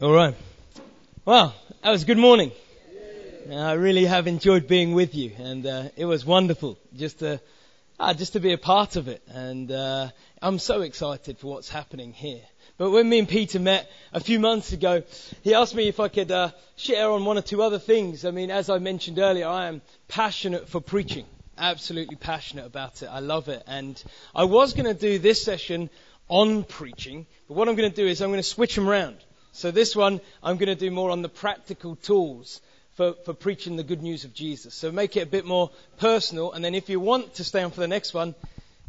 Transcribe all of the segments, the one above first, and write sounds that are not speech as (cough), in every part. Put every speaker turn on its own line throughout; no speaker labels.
All right. Well, that was good morning. I really have enjoyed being with you, and uh, it was wonderful just to uh, just to be a part of it. And uh, I'm so excited for what's happening here. But when me and Peter met a few months ago, he asked me if I could uh, share on one or two other things. I mean, as I mentioned earlier, I am passionate for preaching. Absolutely passionate about it. I love it. And I was going to do this session on preaching, but what I'm going to do is I'm going to switch them around. So this one, I'm going to do more on the practical tools for, for preaching the good news of Jesus. So make it a bit more personal, and then if you want to stay on for the next one,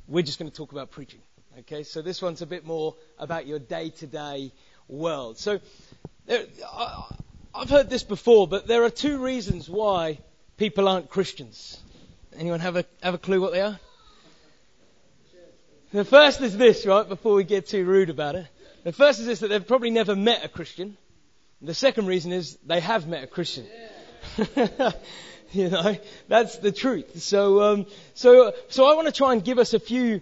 we're just going to talk about preaching. Okay, so this one's a bit more about your day-to-day world. So there, I, I've heard this before, but there are two reasons why people aren't Christians. Anyone have a have a clue what they are? The first is this, right? Before we get too rude about it, the first is this that they've probably never met a Christian. The second reason is they have met a Christian. (laughs) you know, that's the truth. So, um, so, so I want to try and give us a few,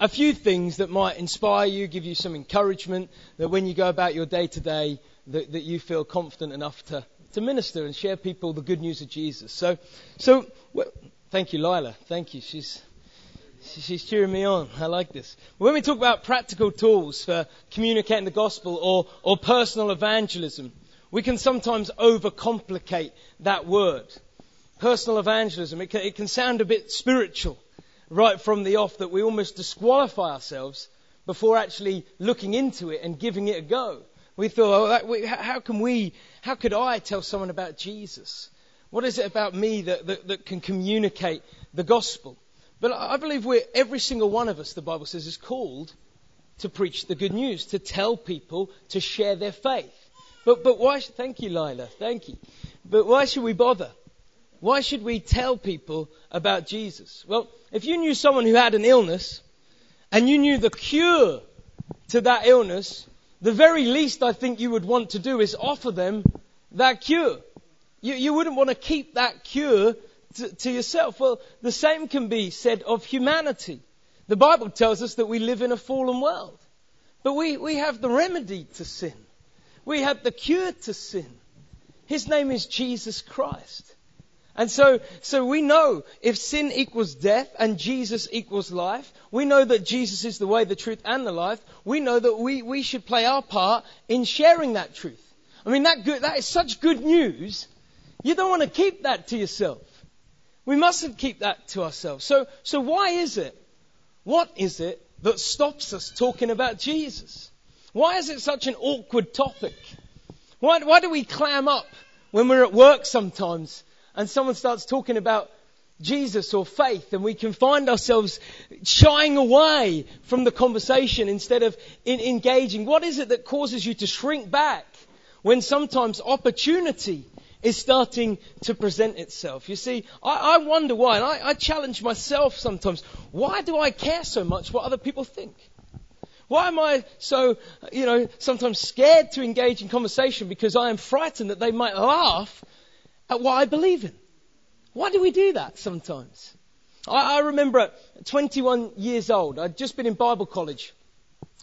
a few things that might inspire you, give you some encouragement, that when you go about your day to day, that that you feel confident enough to, to minister and share people the good news of Jesus. So, so, well, thank you, Lila. Thank you. She's, she's cheering me on. I like this. When we talk about practical tools for communicating the gospel or, or personal evangelism, we can sometimes overcomplicate that word. Personal evangelism, it can, it can sound a bit spiritual right from the off that we almost disqualify ourselves before actually looking into it and giving it a go. We thought, oh, how can we, how could I tell someone about Jesus? What is it about me that, that, that can communicate the gospel? But I believe we're, every single one of us, the Bible says, is called to preach the good news, to tell people to share their faith. But, but why, thank you, Lila, thank you. But why should we bother? Why should we tell people about Jesus? Well, if you knew someone who had an illness and you knew the cure to that illness, the very least I think you would want to do is offer them that cure. You, you wouldn't want to keep that cure to, to yourself. Well, the same can be said of humanity. The Bible tells us that we live in a fallen world. But we, we have the remedy to sin. We have the cure to sin. His name is Jesus Christ. And so, so we know if sin equals death and Jesus equals life, we know that Jesus is the way, the truth, and the life. We know that we, we should play our part in sharing that truth. I mean, that, good, that is such good news. You don't want to keep that to yourself. We mustn't keep that to ourselves. So, so why is it? What is it that stops us talking about Jesus? Why is it such an awkward topic? Why, why do we clam up when we're at work sometimes and someone starts talking about Jesus or faith and we can find ourselves shying away from the conversation instead of in, engaging? What is it that causes you to shrink back when sometimes opportunity is starting to present itself. You see, I, I wonder why, and I, I challenge myself sometimes. Why do I care so much what other people think? Why am I so, you know, sometimes scared to engage in conversation because I am frightened that they might laugh at what I believe in? Why do we do that sometimes? I, I remember at 21 years old, I'd just been in Bible college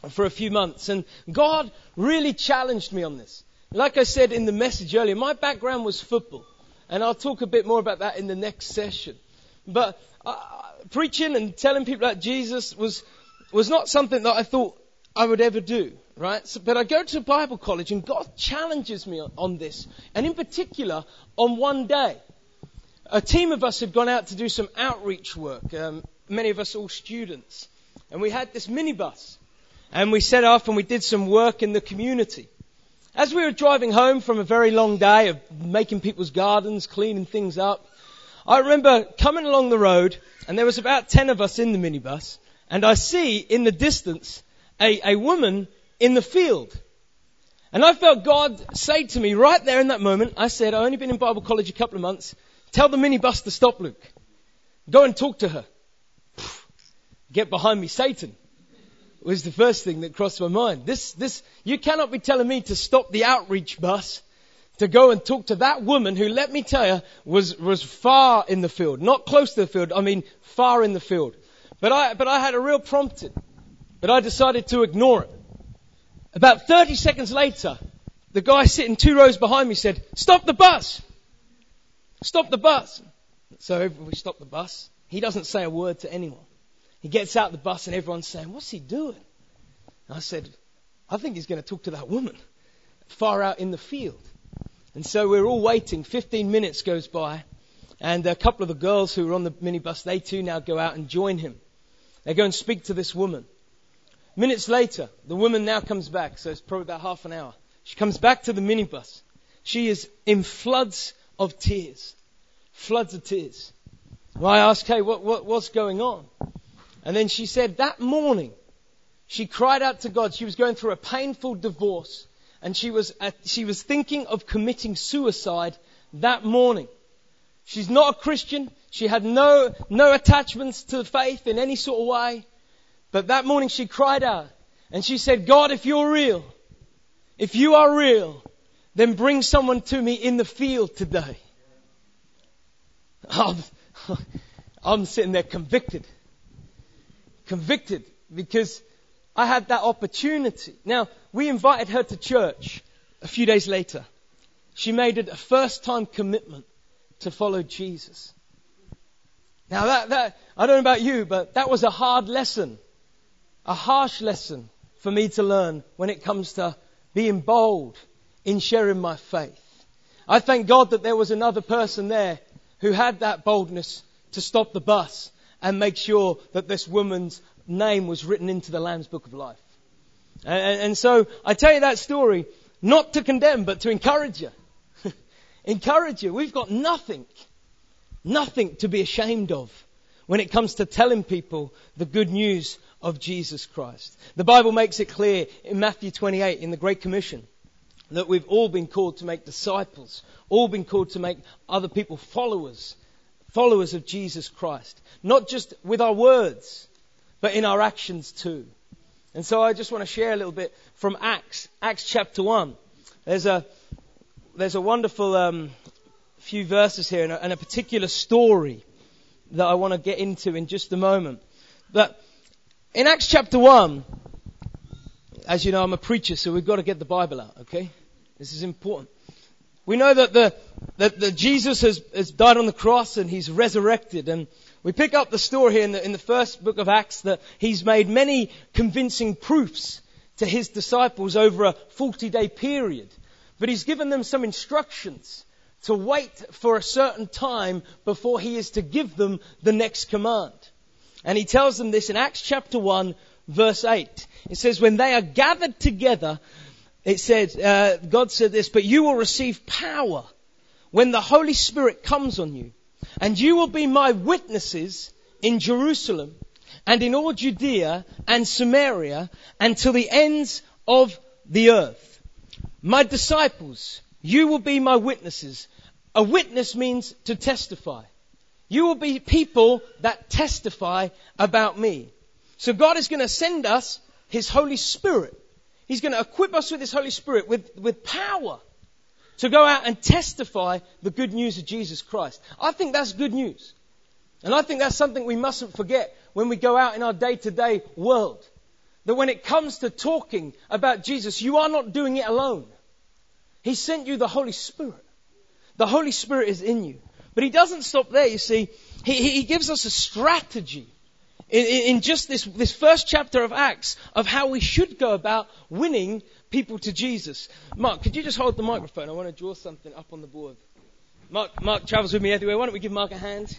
for a few months, and God really challenged me on this. Like I said in the message earlier, my background was football. And I'll talk a bit more about that in the next session. But uh, preaching and telling people about Jesus was, was not something that I thought I would ever do, right? So, but I go to Bible college and God challenges me on, on this. And in particular, on one day, a team of us had gone out to do some outreach work. Um, many of us all students. And we had this minibus. And we set off and we did some work in the community. As we were driving home from a very long day of making people's gardens, cleaning things up, I remember coming along the road, and there was about 10 of us in the minibus, and I see in the distance a, a woman in the field. And I felt God say to me right there in that moment, I said, I've only been in Bible college a couple of months. Tell the minibus to stop, Luke. Go and talk to her. Get behind me, Satan was the first thing that crossed my mind. This, this, you cannot be telling me to stop the outreach bus to go and talk to that woman who, let me tell you, was, was far in the field. Not close to the field, I mean far in the field. But I, but I had a real prompting. But I decided to ignore it. About 30 seconds later, the guy sitting two rows behind me said, stop the bus! Stop the bus! So we stop the bus. He doesn't say a word to anyone. He gets out the bus and everyone's saying, what's he doing? And I said, I think he's going to talk to that woman far out in the field. And so we're all waiting. 15 minutes goes by. And a couple of the girls who were on the minibus, they too now go out and join him. They go and speak to this woman. Minutes later, the woman now comes back, so it's probably about half an hour. She comes back to the minibus. She is in floods of tears. Floods of tears. I ask, hey, what, what, what's going on? And then she said, that morning, she cried out to God. She was going through a painful divorce, and she was, uh, she was thinking of committing suicide that morning. She's not a Christian. She had no, no attachments to faith in any sort of way. But that morning she cried out and she said, God, if you're real, if you are real, then bring someone to me in the field today. (laughs) I'm, (laughs) I'm sitting there convicted. Convicted because I had that opportunity. Now, we invited her to church a few days later. She made it a first time commitment to follow Jesus. Now that, that, I don't know about you, but that was a hard lesson. A harsh lesson for me to learn when it comes to being bold in sharing my faith. I thank God that there was another person there who had that boldness to stop the bus and make sure that this woman's name was written into the Lamb's Book of Life. And, and so I tell you that story not to condemn, but to encourage you (laughs) encourage you. We've got nothing, nothing to be ashamed of when it comes to telling people the good news of Jesus Christ. The Bible makes it clear in Matthew 28 in the Great Commission that we've all been called to make disciples, all been called to make other people followers, followers of Jesus Christ. Not just with our words, but in our actions too. And so I just want to share a little bit from Acts, Acts chapter 1. There's a, there's a wonderful um, few verses here and a, and a particular story that I want to get into in just a moment. But in Acts chapter 1, as you know, I'm a preacher, so we've got to get the Bible out, okay? This is important. We know that the, that, that Jesus has, has died on the cross and he's resurrected and we pick up the story here in the, in the first book of Acts that he's made many convincing proofs to his disciples over a 40 day period. But he's given them some instructions to wait for a certain time before he is to give them the next command. And he tells them this in Acts chapter 1 verse 8. It says, when they are gathered together, it said, uh, God said this, but you will receive power when the Holy Spirit comes on you. And you will be my witnesses in Jerusalem and in all Judea and Samaria and to the ends of the earth. My disciples, you will be my witnesses. A witness means to testify. You will be people that testify about me. So God is going to send us His Holy Spirit. He's going to equip us with His Holy Spirit with, with power to go out and testify the good news of Jesus Christ. I think that's good news. And I think that's something we mustn't forget when we go out in our day to day world. That when it comes to talking about Jesus, you are not doing it alone. He sent you the Holy Spirit. The Holy Spirit is in you. But He doesn't stop there, you see. He, he gives us a strategy in, in just this, this first chapter of Acts of how we should go about winning people to Jesus. Mark, could you just hold the microphone? I want to draw something up on the board. Mark, Mark travels with me everywhere. Why don't we give Mark a hand?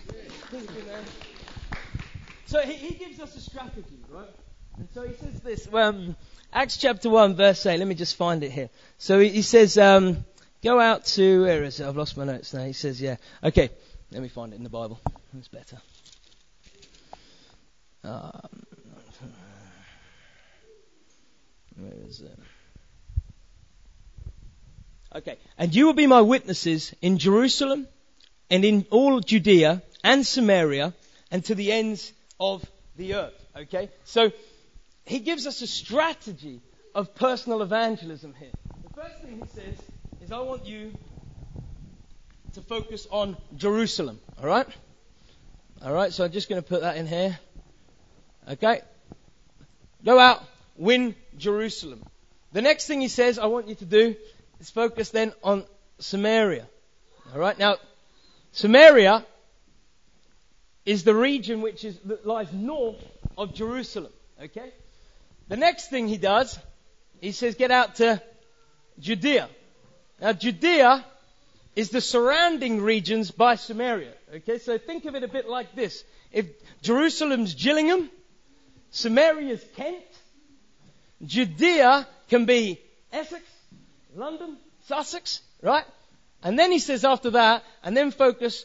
So he, he gives us a strategy, right? And so he says this, um, Acts chapter 1 verse 8, let me just find it here. So he, he says, um, go out to, where is it? I've lost my notes now. He says, yeah. Okay, let me find it in the Bible. It's better. Um, where is it? Okay. And you will be my witnesses in Jerusalem and in all Judea and Samaria and to the ends of the earth. Okay? So, he gives us a strategy of personal evangelism here. The first thing he says is, I want you to focus on Jerusalem. All right? All right, so I'm just going to put that in here. Okay? Go out, win Jerusalem. The next thing he says, I want you to do Let's focus then on Samaria. All right. Now, Samaria is the region which is, lies north of Jerusalem. Okay? The next thing he does, he says, get out to Judea. Now, Judea is the surrounding regions by Samaria. Okay, so think of it a bit like this. If Jerusalem's Gillingham, Samaria's Kent, Judea can be Essex, London, Sussex, right? And then he says after that, and then focus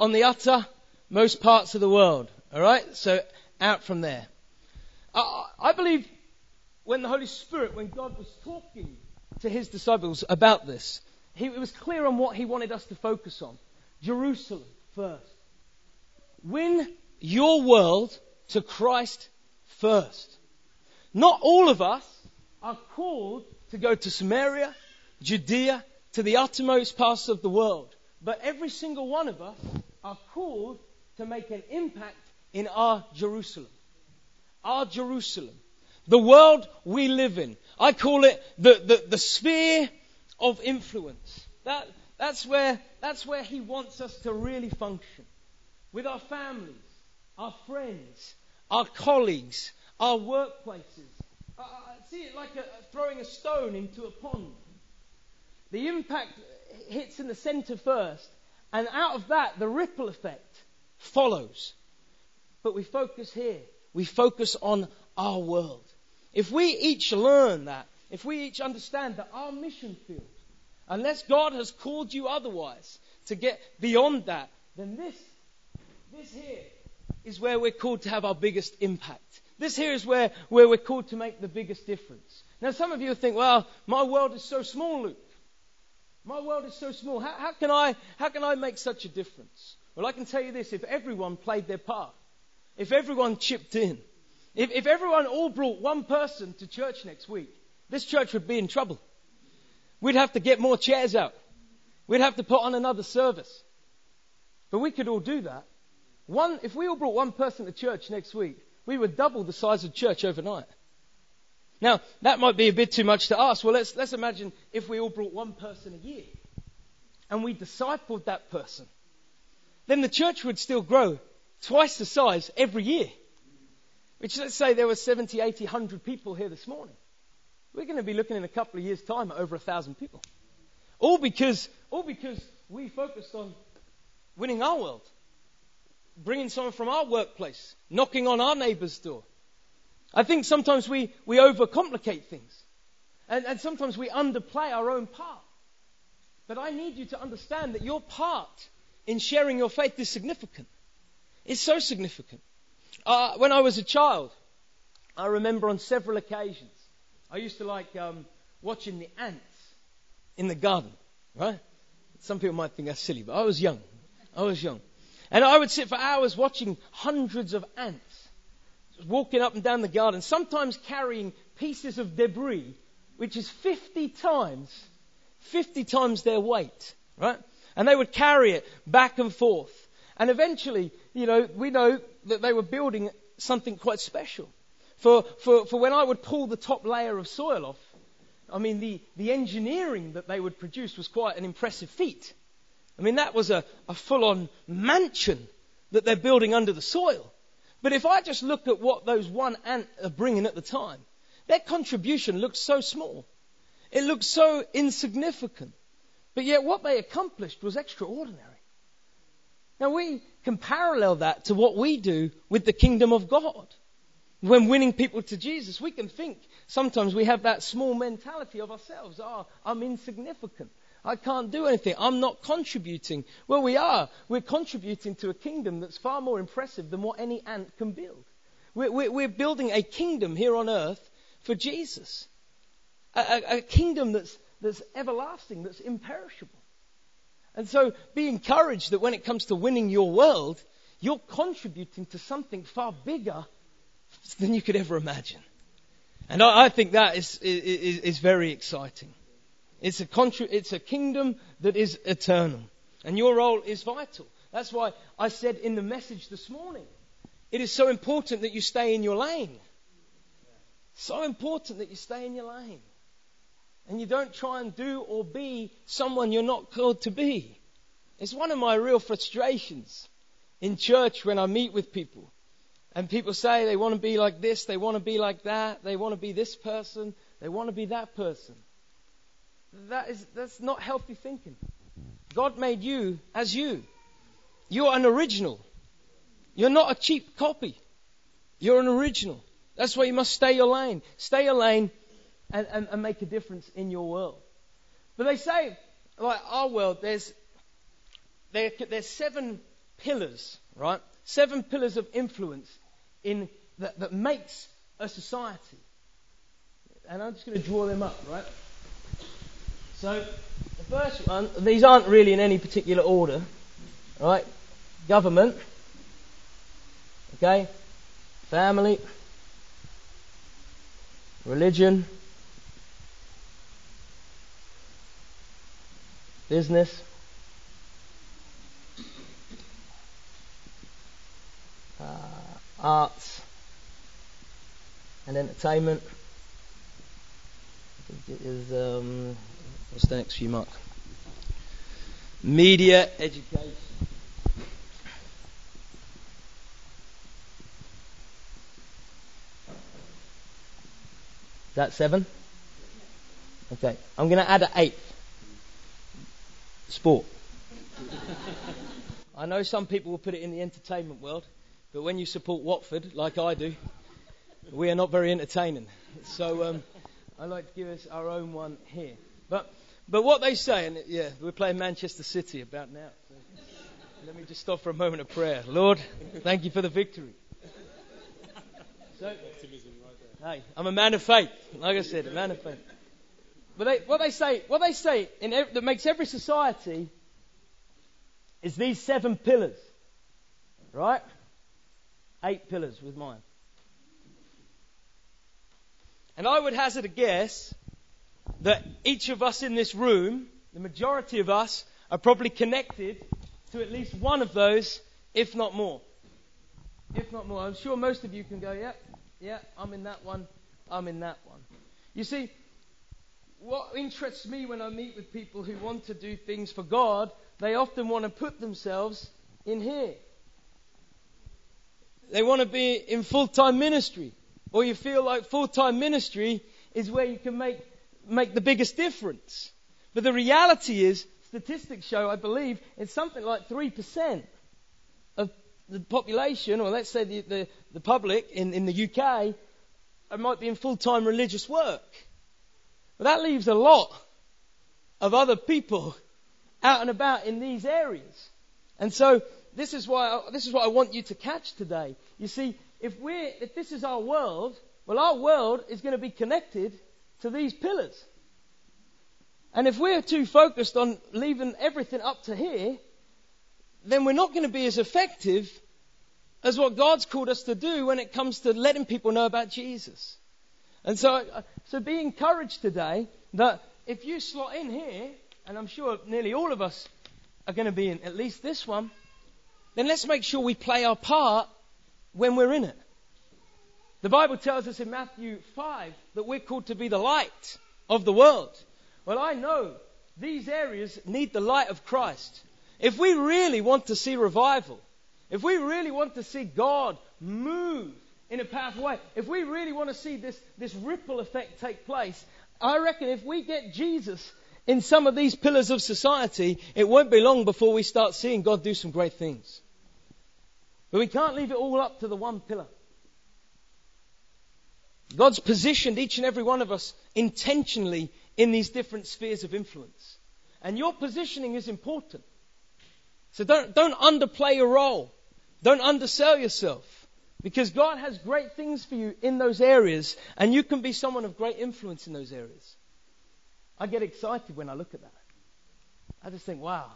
on the uttermost parts of the world. Alright? So out from there. I, I believe when the Holy Spirit, when God was talking to his disciples about this, he was clear on what he wanted us to focus on. Jerusalem first. Win your world to Christ first. Not all of us are called to go to Samaria, Judea, to the uttermost parts of the world. But every single one of us are called to make an impact in our Jerusalem. Our Jerusalem. The world we live in. I call it the, the, the sphere of influence. That, that's, where, that's where he wants us to really function. With our families, our friends, our colleagues, our workplaces. I, I see it like a, throwing a stone into a pond. The impact hits in the center first, and out of that, the ripple effect follows. But we focus here. We focus on our world. If we each learn that, if we each understand that our mission field, unless God has called you otherwise to get beyond that, then this, this here is where we're called to have our biggest impact. This here is where, where we're called to make the biggest difference. Now, some of you think, well, my world is so small, Luke. My world is so small. How, how, can I, how can I make such a difference? Well, I can tell you this if everyone played their part, if everyone chipped in, if, if everyone all brought one person to church next week, this church would be in trouble. We'd have to get more chairs out. We'd have to put on another service. But we could all do that. One, if we all brought one person to church next week, we would double the size of church overnight. Now, that might be a bit too much to ask. Well, let's, let's imagine if we all brought one person a year and we discipled that person. Then the church would still grow twice the size every year. Which, let's say there were 70, 80, 100 people here this morning. We're going to be looking in a couple of years' time at over a thousand people. All because, all because we focused on winning our world. Bringing someone from our workplace, knocking on our neighbor's door, I think sometimes we, we overcomplicate things. And, and sometimes we underplay our own part. But I need you to understand that your part in sharing your faith is significant. It's so significant. Uh, when I was a child, I remember on several occasions, I used to like um, watching the ants in the garden, right? Some people might think that's silly, but I was young. I was young. And I would sit for hours watching hundreds of ants walking up and down the garden, sometimes carrying pieces of debris, which is 50 times, 50 times their weight, right? And they would carry it back and forth. And eventually, you know, we know that they were building something quite special. For, for, for when I would pull the top layer of soil off, I mean, the, the engineering that they would produce was quite an impressive feat. I mean, that was a, a full on mansion that they're building under the soil. But if I just look at what those one ant are bringing at the time, their contribution looks so small. It looks so insignificant. But yet what they accomplished was extraordinary. Now we can parallel that to what we do with the kingdom of God. When winning people to Jesus, we can think sometimes we have that small mentality of ourselves. Oh, I'm insignificant. I can't do anything. I'm not contributing. Well, we are. We're contributing to a kingdom that's far more impressive than what any ant can build. We're, we're, we're building a kingdom here on earth for Jesus. A, a, a kingdom that's, that's everlasting, that's imperishable. And so be encouraged that when it comes to winning your world, you're contributing to something far bigger than you could ever imagine. And I, I think that is, is, is very exciting. It's a, it's a kingdom that is eternal. And your role is vital. That's why I said in the message this morning, it is so important that you stay in your lane. So important that you stay in your lane. and you don't try and do or be someone you're not called to be. It's one of my real frustrations in church when I meet with people. And people say they want to be like this, they want to be like that, they want to be this person, they want to be that person. That is, that's not healthy thinking. God made you as you. You're an original. You're not a cheap copy. You're an original. That's why you must stay your lane. Stay your lane and, and, and make a difference in your world. But they say, like our world, there's, there, there's seven pillars, right? Seven pillars of influence in, that, that makes a society. And I'm just going to draw them up, right? So, the first one, these aren't really in any particular order, right? Government, okay? Family, religion, business, uh, arts, and entertainment. Is um, what's the next few, Mark? Media, education. That seven? Okay, I'm going to add an eighth. Sport. I know some people will put it in the entertainment world, but when you support Watford, like I do, we are not very entertaining. So um, I like to give us our own one here. But but what they say, and yeah, we're playing Manchester City about now. Let me just stop for a moment of prayer. Lord, thank you for the victory. So, hey, I'm a man of faith. Like I said, a man of faith. But they, what they say, what they say in, that makes every society is these seven pillars, right? Eight pillars with mine. And I would hazard a guess that each of us in this room, the majority of us, are probably connected to at least one of those, if not more. If not more. I'm sure most of you can go, yeah, yeah, I'm in that one, I'm in that one. You see, what interests me when I meet with people who want to do things for God, they often want to put themselves in here. They want to be in full time ministry. Or you feel like full time ministry is where you can make, make the biggest difference. But the reality is, statistics show, I believe, it's something like 3% of the population, or let's say the, the, the public in, in the UK, uh, might be in full time religious work. But that leaves a lot of other people out and about in these areas. And so this is why I, this is what I want you to catch today. You see, if we if this is our world, well our world is going to be connected to these pillars. And if we're too focused on leaving everything up to here, then we're not going to be as effective as what God's called us to do when it comes to letting people know about Jesus. And so, uh, so be encouraged today that if you slot in here, and I'm sure nearly all of us are going to be in at least this one, then let's make sure we play our part when we're in it. The Bible tells us in Matthew 5 that we're called to be the light of the world. Well, I know these areas need the light of Christ. If we really want to see revival, if we really want to see God move in a powerful way. If we really want to see this, this ripple effect take place, I reckon if we get Jesus in some of these pillars of society, it won't be long before we start seeing God do some great things. But we can't leave it all up to the one pillar. God's positioned each and every one of us intentionally in these different spheres of influence. And your positioning is important. So don't, don't underplay your role. Don't undersell yourself. Because God has great things for you in those areas, and you can be someone of great influence in those areas. I get excited when I look at that. I just think, wow,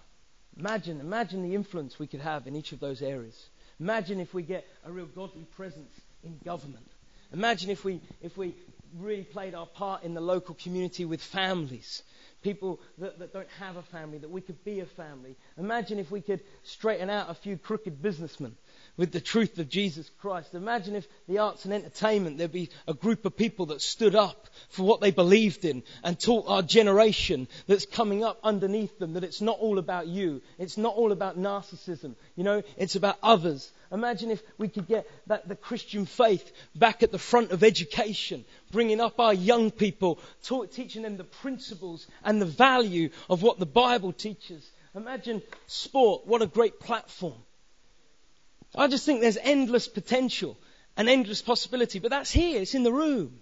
imagine, imagine the influence we could have in each of those areas. Imagine if we get a real godly presence in government. Imagine if we, if we really played our part in the local community with families, people that, that don't have a family, that we could be a family. Imagine if we could straighten out a few crooked businessmen with the truth of Jesus Christ. Imagine if the arts and entertainment, there'd be a group of people that stood up for what they believed in and taught our generation that's coming up underneath them that it's not all about you. It's not all about narcissism. You know, it's about others. Imagine if we could get that, the Christian faith back at the front of education, bringing up our young people, taught, teaching them the principles and the value of what the Bible teaches. Imagine sport. What a great platform. I just think there's endless potential and endless possibility, but that's here. It's in the room.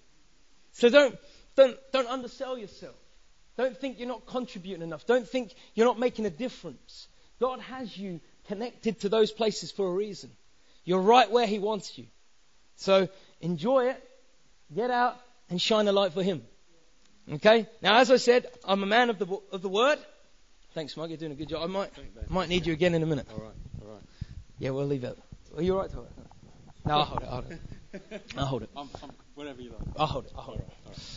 So don't, don't, don't undersell yourself. Don't think you're not contributing enough. Don't think you're not making a difference. God has you connected to those places for a reason. You're right where He wants you. So enjoy it, get out, and shine a light for Him. Okay? Now, as I said, I'm a man of the, of the Word. Thanks, Mike. You're doing a good job. I might, might need you again in a minute.
All right, all right.
Yeah, we'll leave it. Are you all right it? No, I'll hold it. I'll hold it. I'll hold it.
I'm, I'm, whatever you like.
I'll hold it. I'll hold it.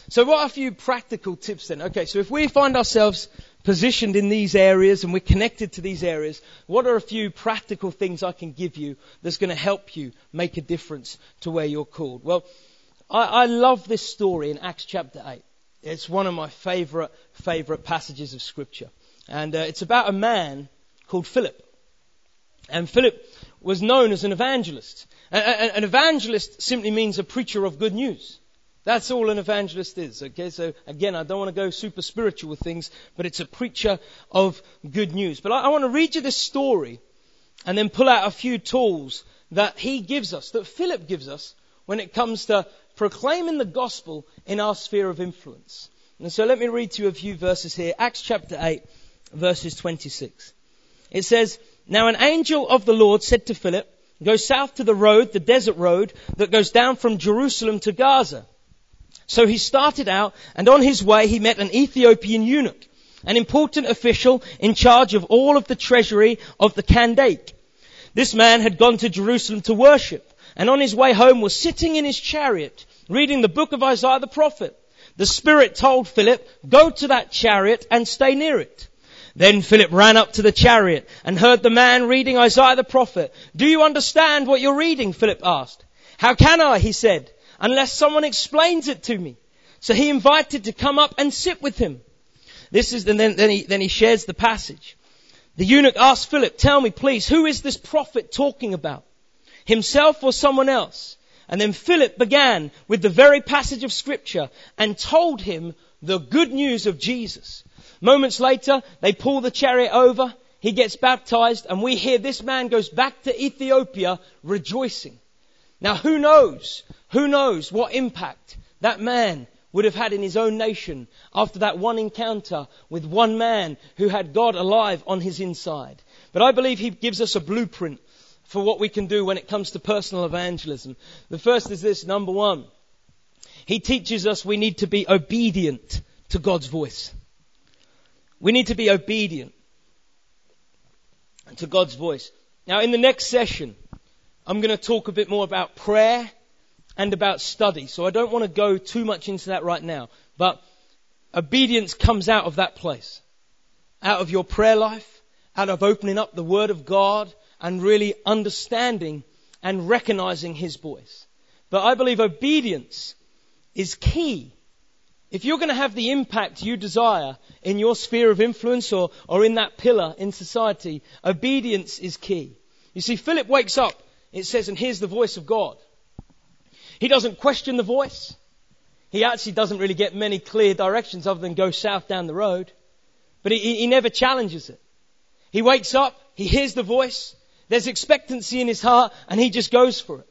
So what are a few practical tips then? Okay, so if we find ourselves positioned in these areas and we're connected to these areas, what are a few practical things I can give you that's going to help you make a difference to where you're called? Well, I, I love this story in Acts chapter 8. It's one of my favorite, favorite passages of scripture. And uh, it's about a man called Philip. And Philip was known as an evangelist. An evangelist simply means a preacher of good news. That's all an evangelist is. Okay, so again, I don't want to go super spiritual with things, but it's a preacher of good news. But I, I want to read you this story and then pull out a few tools that he gives us, that Philip gives us when it comes to proclaiming the gospel in our sphere of influence. And so let me read to you a few verses here. Acts chapter 8, verses 26. It says, Now an angel of the Lord said to Philip, Go south to the road, the desert road, that goes down from Jerusalem to Gaza. So he started out, and on his way he met an Ethiopian eunuch, an important official in charge of all of the treasury of the Kandake. This man had gone to Jerusalem to worship, and on his way home was sitting in his chariot, reading the book of Isaiah the prophet. The Spirit told Philip, go to that chariot and stay near it. Then Philip ran up to the chariot and heard the man reading Isaiah the prophet. Do you understand what you're reading? Philip asked. How can I? He said unless someone explains it to me. So he invited to come up and sit with him. This is, and then, then, he, then he shares the passage. The eunuch asked Philip, tell me please, who is this prophet talking about? Himself or someone else? And then Philip began with the very passage of scripture and told him the good news of Jesus. Moments later, they pull the chariot over, he gets baptized, and we hear this man goes back to Ethiopia rejoicing. Now who knows? Who knows what impact that man would have had in his own nation after that one encounter with one man who had God alive on his inside. But I believe he gives us a blueprint for what we can do when it comes to personal evangelism. The first is this, number one. He teaches us we need to be obedient to God's voice. We need to be obedient to God's voice. Now in the next session, I'm going to talk a bit more about prayer and about study. So I don't want to go too much into that right now. But obedience comes out of that place. Out of your prayer life, out of opening up the Word of God and really understanding and recognizing His voice. But I believe obedience is key. If you're going to have the impact you desire in your sphere of influence or, or in that pillar in society, obedience is key. You see, Philip wakes up it says, and here's the voice of God. He doesn't question the voice. He actually doesn't really get many clear directions other than go south down the road. But he, he never challenges it. He wakes up, he hears the voice, there's expectancy in his heart, and he just goes for it.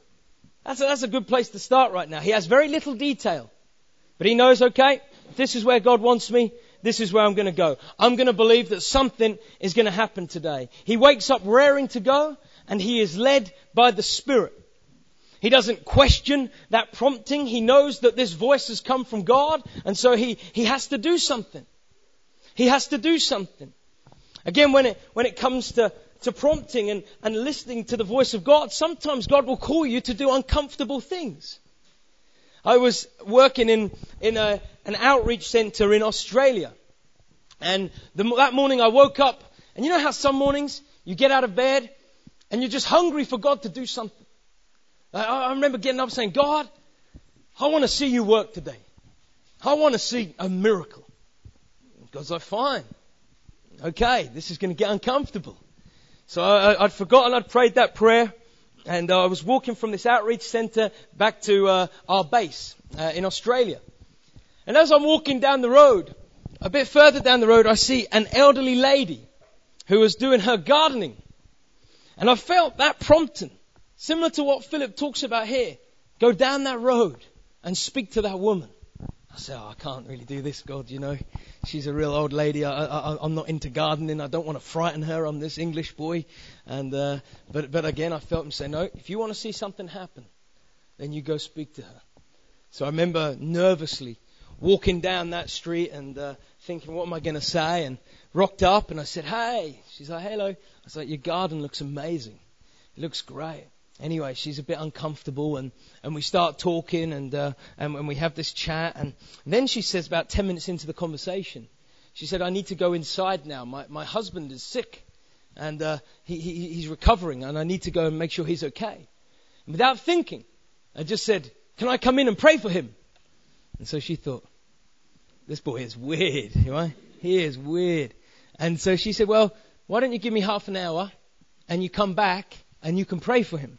That's a, that's a good place to start right now. He has very little detail. But he knows, okay, this is where God wants me, this is where I'm going to go. I'm going to believe that something is going to happen today. He wakes up raring to go, and he is led by the Spirit. He doesn't question that prompting. He knows that this voice has come from God, and so he, he has to do something. He has to do something. Again, when it, when it comes to, to prompting and, and listening to the voice of God, sometimes God will call you to do uncomfortable things. I was working in, in a, an outreach center in Australia. And the, that morning I woke up, and you know how some mornings you get out of bed and you're just hungry for God to do something. I, I remember getting up saying, God, I want to see you work today. I want to see a miracle. God's like, fine. Okay, this is going to get uncomfortable. So I, would forgotten I'd prayed that prayer, and uh, I was walking from this outreach centre back to uh, our base uh, in Australia. And as I'm walking down the road, a bit further down the road, I see an elderly lady who was doing her gardening. And I felt that prompting, similar to what Philip talks about here. Go down that road and speak to that woman. I said, oh, I can't really do this, God, you know. She's a real old lady. I, am not into gardening. I don't want to frighten her. I'm this English boy. And, uh, but, but again, I felt him say, no, if you want to see something happen, then you go speak to her. So I remember nervously walking down that street and uh, thinking, what am I going to say? And rocked up and I said, hey. She's like, hello. I was like, your garden looks amazing. It looks great anyway, she's a bit uncomfortable, and, and we start talking, and, uh, and, and we have this chat, and then she says, about 10 minutes into the conversation, she said, I need to go inside now. My, my husband is sick, and uh, he, he, he's recovering, and I need to go and make sure he's okay. And without thinking, I just said, Can I come in and pray for him? And so she thought, This boy is weird? He is weird. And so she said, Well, why don't you give me half an hour and you come back and you can pray for him?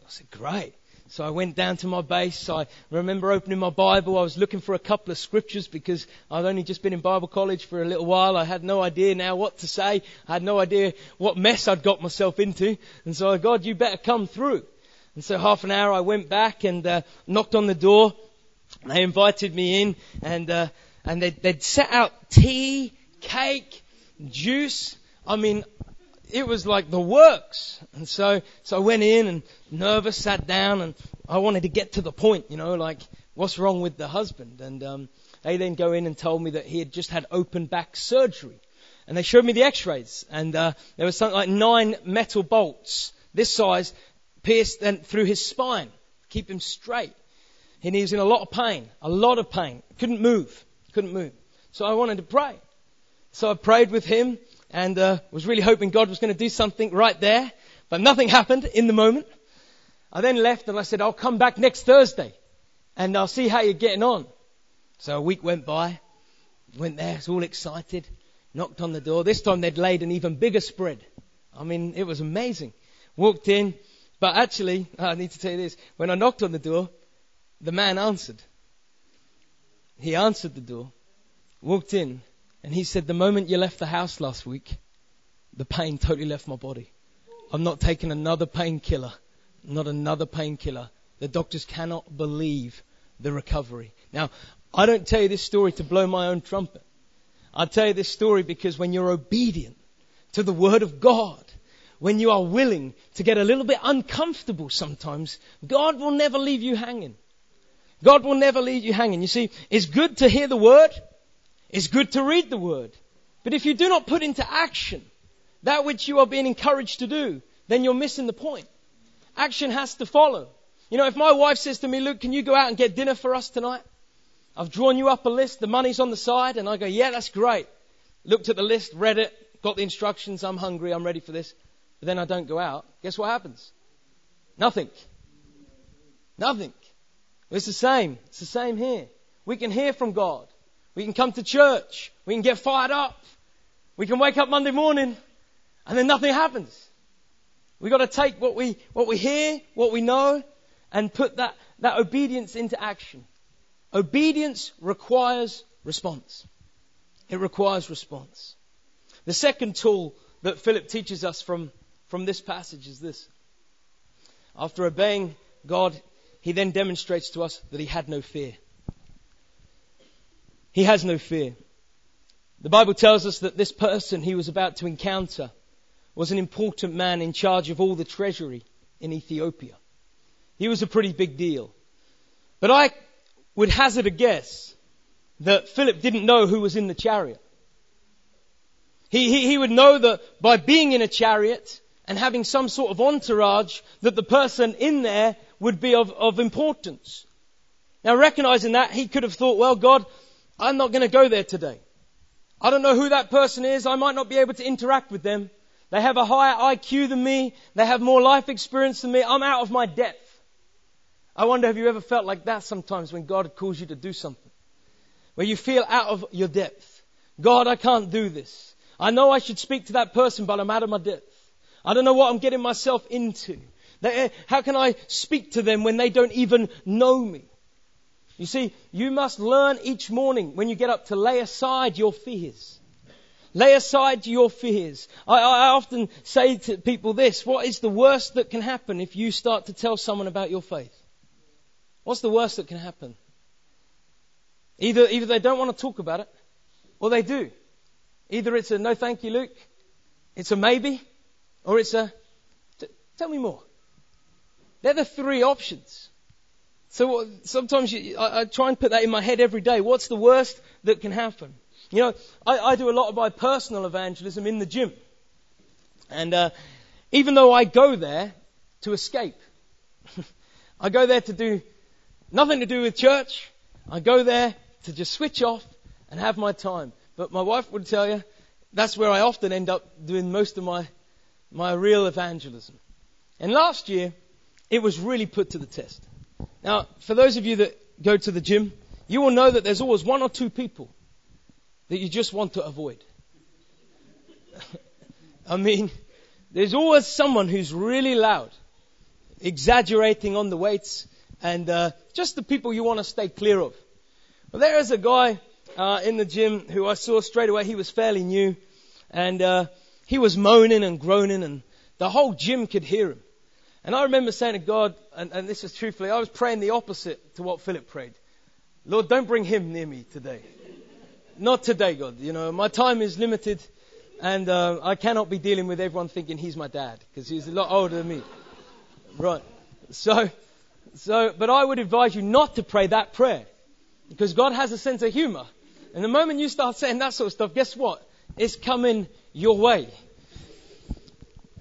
I said, great. So I went down to my base. I remember opening my Bible. I was looking for a couple of scriptures because I'd only just been in Bible college for a little while. I had no idea now what to say. I had no idea what mess I'd got myself into. And so I, God, you better come through. And so half an hour I went back and uh, knocked on the door. They invited me in and, uh, and they'd, they'd set out tea, cake, juice. I mean, it was like the works. And so, so I went in and nervous, sat down, and I wanted to get to the point, you know, like what's wrong with the husband? And um, they then go in and told me that he had just had open back surgery. And they showed me the x-rays, and uh, there was something like nine metal bolts, this size, pierced through his spine, keep him straight. And he was in a lot of pain, a lot of pain. Couldn't move, couldn't move. So I wanted to pray. So I prayed with him, and uh, was really hoping God was going to do something right there, but nothing happened in the moment. I then left and I said, I'll come back next Thursday and I'll see how you're getting on. So a week went by, went there, was all excited, knocked on the door. This time they'd laid an even bigger spread. I mean, it was amazing. Walked in, but actually, (laughs) I need to tell you this. When I knocked on the door, the man answered. He answered the door, walked in, and he said, The moment you left the house last week, the pain totally left my body. I'm not taking another painkiller. Not another painkiller. The doctors cannot believe the recovery. Now, I don't tell you this story to blow my own trumpet. I tell you this story because when you're obedient to the Word of God, when you are willing to get a little bit uncomfortable sometimes, God will never leave you hanging. God will never leave you hanging. You see, it's good to hear the Word. It's good to read the word. But if you do not put into action that which you are being encouraged to do, then you're missing the point. Action has to follow. You know, if my wife says to me, Luke, can you go out and get dinner for us tonight? I've drawn you up a list, the money's on the side, and I go, yeah, that's great. Looked at the list, read it, got the instructions, I'm hungry, I'm ready for this. But then I don't go out. Guess what happens? Nothing. Nothing. It's the same. It's the same here. We can hear from God. We can come to church. We can get fired up. We can wake up Monday morning and then nothing happens. We've got to take what we, what we hear, what we know, and put that, that obedience into action. Obedience requires response. It requires response. The second tool that Philip teaches us from, from this passage is this. After obeying God, he then demonstrates to us that he had no fear. He has no fear. The Bible tells us that this person he was about to encounter was an important man in charge of all the treasury in Ethiopia. He was a pretty big deal. But I would hazard a guess that Philip didn't know who was in the chariot. He, he, he would know that by being in a chariot and having some sort of entourage that the person in there would be of, of importance. Now recognizing that, he could have thought, well, God, I'm not going to go there today. I don't know who that person is. I might not be able to interact with them. They have a higher IQ than me. They have more life experience than me. I'm out of my depth. I wonder have you ever felt like that sometimes when God calls you to do something? Where you feel out of your depth. God, I can't do this. I know I should speak to that person, but I'm out of my depth. I don't know what I'm getting myself into. Eh, how can I speak to them when they don't even know me? You see, you must learn each morning when you get up to lay aside your fears. Lay aside your fears. I, I, often say to people this, what is the worst that can happen if you start to tell someone about your faith? What's the worst that can happen? Either, either they don't want to talk about it, or they do. Either it's a no thank you, Luke, it's a maybe, or it's a t- tell me more. They're the three options. So sometimes you, I, I, try and put that in my head every day. What's the worst that can happen? You know, I, I do a lot of my personal evangelism in the gym. And uh, even though I go there to escape, (laughs) I go there to do nothing to do with church. I go there to just switch off and have my time. But my wife would tell you that's where I often end up doing most of my, my real evangelism. And last year, it was really put to the test. Now, for those of you that go to the gym, you will know that there's always one or two people that you just want to avoid. (laughs) I mean, there's always someone who's really loud, exaggerating on the weights, and uh, just the people you want to stay clear of. Well, there is a guy uh, in the gym who I saw straight away. He was fairly new, and uh, he was moaning and groaning, and the whole gym could hear him. And I remember saying to God, and, and this is truthfully, I was praying the opposite to what Philip prayed. Lord, don't bring him near me today. Not today, God. You know, my time is limited, and uh, I cannot be dealing with everyone thinking he's my dad because he's a lot older than me. Right. So, so, but I would advise you not to pray that prayer because God has a sense of humor. And the moment you start saying that sort of stuff, guess what? It's coming your way.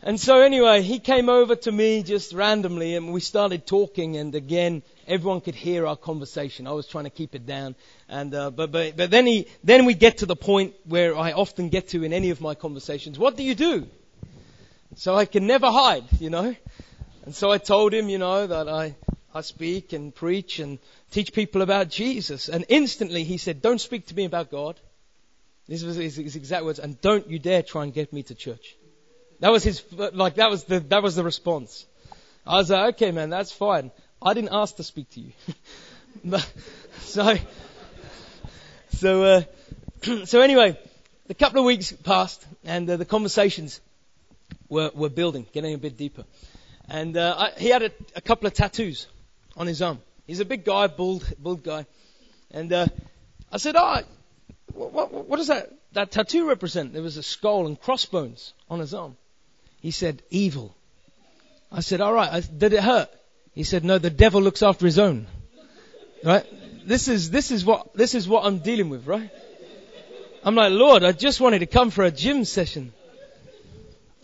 And so anyway, he came over to me just randomly and we started talking and again, everyone could hear our conversation. I was trying to keep it down. And, uh, but, but, but then he, then we get to the point where I often get to in any of my conversations. What do you do? So I can never hide, you know. And so I told him, you know, that I, I speak and preach and teach people about Jesus. And instantly he said, don't speak to me about God. This was his, his exact words. And don't you dare try and get me to church. That was his, like, that was the, that was the response. I was like, okay, man, that's fine. I didn't ask to speak to you. (laughs) so, so, uh, (clears throat) so anyway, a couple of weeks passed and uh, the conversations were, were building, getting a bit deeper. And uh, I, he had a, a, couple of tattoos on his arm. He's a big guy, bald, bald guy. And uh, I said, oh, what, what, what does that, that tattoo represent? There was a skull and crossbones on his arm. He said, evil. I said, all right. I, did it hurt? He said, no, the devil looks after his own. Right? This is, this is what, this is what I'm dealing with, right? I'm like, Lord, I just wanted to come for a gym session.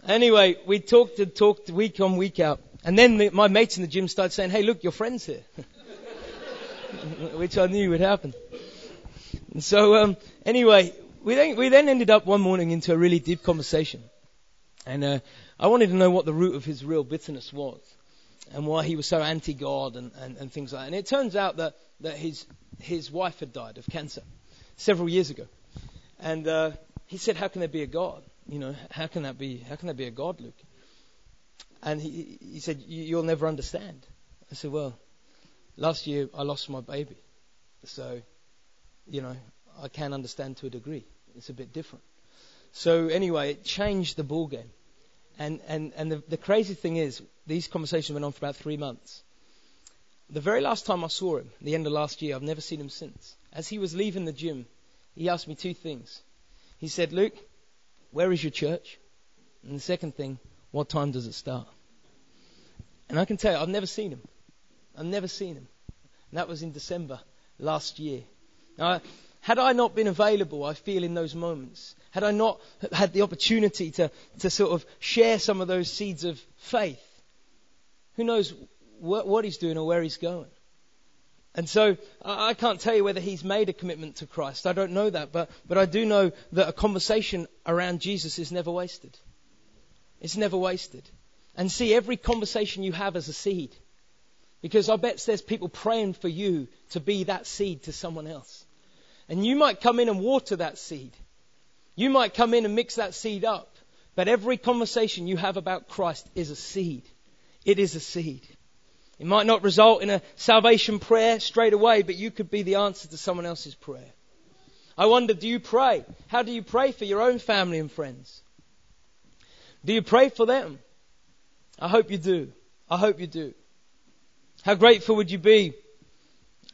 Anyway, we talked and talked week on week out. And then the, my mates in the gym started saying, hey, look, your friend's here. (laughs) Which I knew would happen. And so, um, anyway, we then, we then ended up one morning into a really deep conversation. And, uh, I wanted to know what the root of his real bitterness was and why he was so anti-God and, and, and things like that. And it turns out that, that his, his wife had died of cancer several years ago. And uh, he said, how can there be a God? You know, how can that be, how can there be a God, Luke? And he, he said, you'll never understand. I said, well, last year I lost my baby. So, you know, I can understand to a degree. It's a bit different. So anyway, it changed the ball game. And, and, and the, the crazy thing is, these conversations went on for about three months. The very last time I saw him, the end of last year, I've never seen him since. As he was leaving the gym, he asked me two things. He said, Luke, where is your church? And the second thing, what time does it start? And I can tell you, I've never seen him. I've never seen him. And that was in December last year. Now, had I not been available, I feel in those moments, had I not had the opportunity to, to sort of share some of those seeds of faith, who knows what, what he's doing or where he's going. And so I, can't tell you whether he's made a commitment to Christ. I don't know that, but, but I do know that a conversation around Jesus is never wasted. It's never wasted. And see every conversation you have as a seed. Because I bet there's people praying for you to be that seed to someone else. And you might come in and water that seed. You might come in and mix that seed up. But every conversation you have about Christ is a seed. It is a seed. It might not result in a salvation prayer straight away, but you could be the answer to someone else's prayer. I wonder, do you pray? How do you pray for your own family and friends? Do you pray for them? I hope you do. I hope you do. How grateful would you be?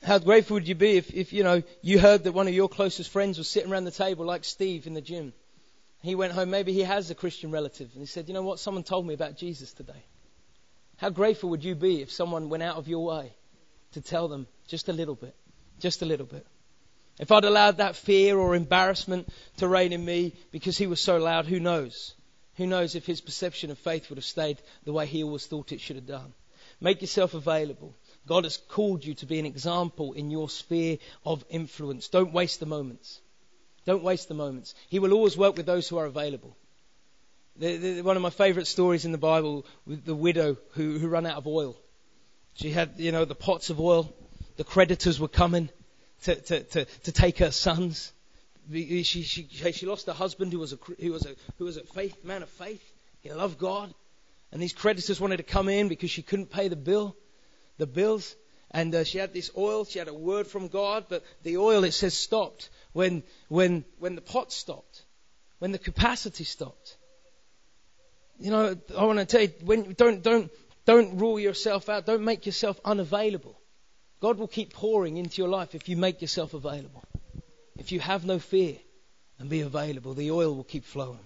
How grateful would you be if, if, you know, you heard that one of your closest friends was sitting around the table like Steve in the gym? He went home, maybe he has a Christian relative, and he said, you know what, someone told me about Jesus today. How grateful would you be if someone went out of your way to tell them just a little bit? Just a little bit. If I'd allowed that fear or embarrassment to reign in me because he was so loud, who knows? Who knows if his perception of faith would have stayed the way he always thought it should have done? Make yourself available. God has called you to be an example in your sphere of influence. Don't waste the moments. Don't waste the moments. He will always work with those who are available. The, the, one of my favourite stories in the Bible with the widow who, who ran out of oil. She had, you know, the pots of oil. The creditors were coming to, to, to, to take her sons. She, she, she lost her husband who was, a, who, was a, who was a faith, man of faith. He loved God. And these creditors wanted to come in because she couldn't pay the bill, the bills. And uh, she had this oil. She had a word from God, but the oil, it says, stopped when, when, when the pot stopped, when the capacity stopped. You know, I want to tell you, when, don't, don't, don't rule yourself out. Don't make yourself unavailable. God will keep pouring into your life if you make yourself available. If you have no fear and be available, the oil will keep flowing.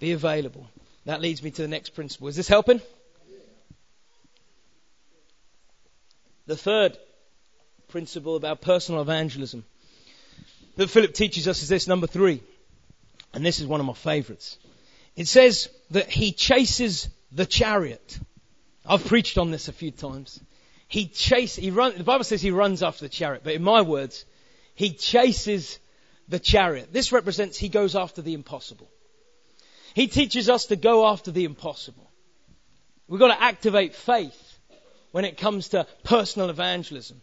Be available. That leads me to the next principle. Is this helping? The third principle about personal evangelism that Philip teaches us is this, number three. And this is one of my favorites. It says that he chases the chariot. I've preached on this a few times. He chases, he run, the Bible says he runs after the chariot, but in my words, he chases the chariot. This represents he goes after the impossible. He teaches us to go after the impossible. We've got to activate faith when it comes to personal evangelism.